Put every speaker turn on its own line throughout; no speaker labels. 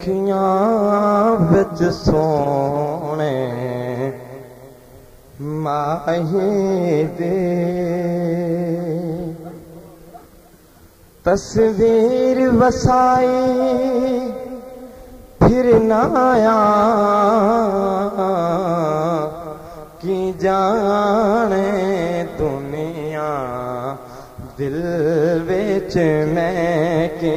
ਅੱਖੀਆਂ ਵਿੱਚ ਸੋਹਣੇ ਮਾਹੀ ਦੇ ਤਸਵੀਰ ਵਸਾਈ ਫਿਰ ਨਾ ਆਇਆ ਕੀ ਜਾਣੇ ਦੁਨੀਆ ਦਿਲ ਵਿੱਚ ਮੈਂ ਕੇ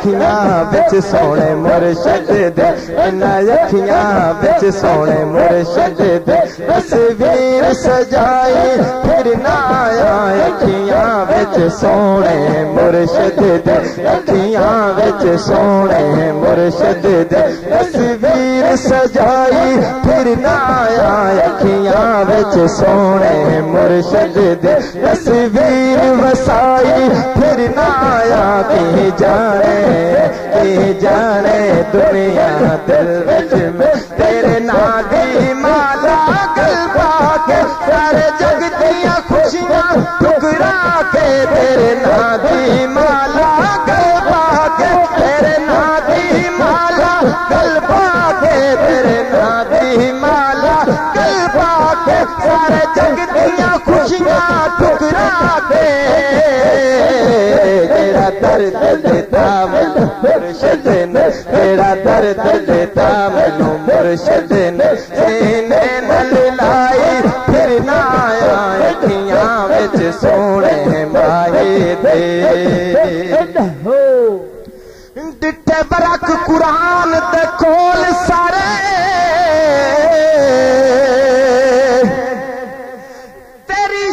अखियां अखियांच सोणे मुर शद अखिय मुर शद कसवीर सजाई फिरन आया अखियां विच सोणे मुर अखियां बिच सोने मुर शद कसवीर सजाई फिरन अखियां बिच सोने मुर शद कसवीर वसाई फिर आया के जाने के जाने दुनिया दिल में। तेरे नागे ਦਰਦ ਦੇਤਾ ਮੈਨੂੰ ਮੁਰਸ਼ਿਦ ਨੇ ਤੇਰਾ ਦਰਦ ਦੇਤਾ ਮੈਨੂੰ ਮੁਰਸ਼ਿਦ ਨੇ ਸੀਨੇ ਨਾਲ ਲਾਈ ਫਿਰ ਨਾ ਆਇਆ ਅੱਖੀਆਂ ਵਿੱਚ ਸੋਹਣੇ ਮਾਏ ਦੇ ਡਿੱਠੇ ਬਰਕ ਕੁਰਾਨ ਦੇ ਕੋਲ ਸਾਰੇ ਤੇਰੀ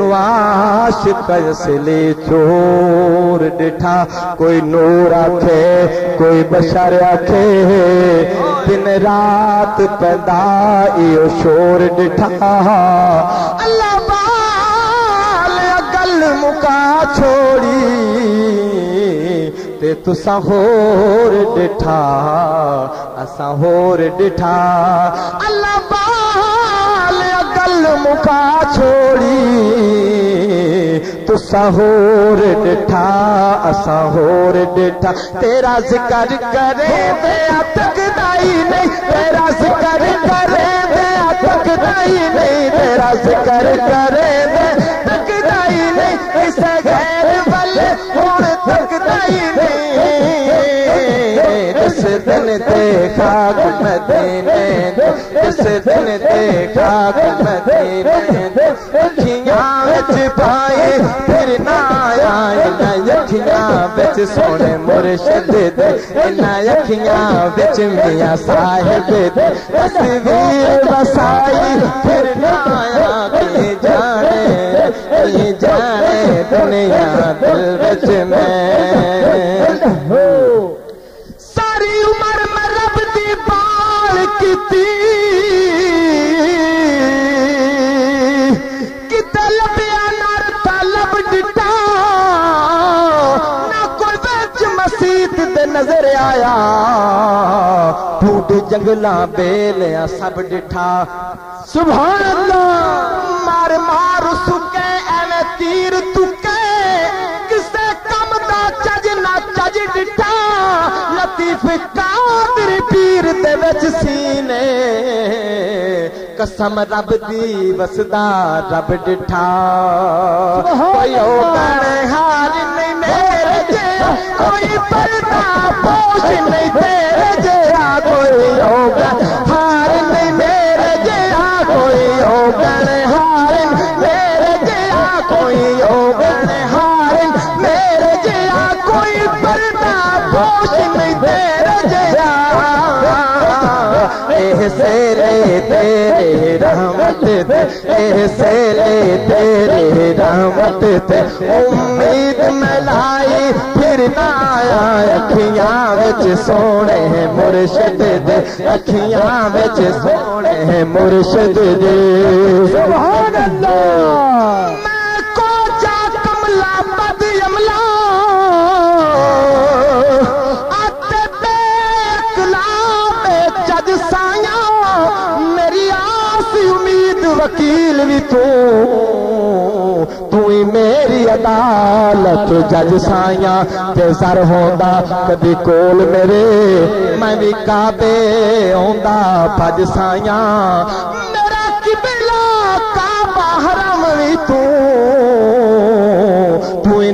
نئاش پيسلي ڇور ڏٺا ڪوئي نور آکي ڪوئي بشر آکي. دن رات پيدا اهو شور ڏٺا ال مڪا ڇوڙي تي تسان هور ڏٺا اسان هور ڏٺا रूपा छोड़ी तुसा होर डिठा असा होर डिठा तेरा जिकर करे तेरा जिकर دن دیکھا کہ مدینے دے کس دن دیکھا کہ مدینے دے اکھیاں بچ پائے پھر نہ آیا انہ یکھیاں وچ سونے مرشد دے انہ یکھیاں بچ میاں صاحب دے تصویر بسائی پھر ਕੀਤੀ। ਕਿਤੇ ਲੱਭਿਆ ਨਰ ਤਲਬ ਡਿਟਾ ਨਾ ਕੋਈ ਵਿੱਚ ਮਸੀਤ ਦੇ ਨਜ਼ਰ ਆਇਆ। ਟੂਟ ਜੰਗਲਾਂ ਬੇਲਿਆ ਸਭ ਡਿਠਾ। ਸੁਭਾਨ ਅੱਲਾ ਮਾਰ ਮਾਰ ਸੁਕੇ, ਐਵੇਂ ਤੀਰ ਤੁਕੇ। ਕਿਸੇ ਕੰਮ ਦਾ ਚੱਜ ਨਾ ਚੱਜ ਡਿਠਾ। ਲਤੀਫ ਕਾਦਰ ਪੀਰ ਦੇ ਵਿੱਚ ਸੀ। قسم رب دي وسدا رب ڏٺا राम सेरे तेरे وچ سونے مرشد دے आया अखियां سونے मुर्शद अखियां سبحان اللہ وکیل بھی تو ہی میری عدالت، جج سائیاں تے سر ہوندا، کدی کول میرے، میں بھی کعبے ہوندا بج سائیاں میرا قبلہ کعبہ حرم بھی تو تو ہی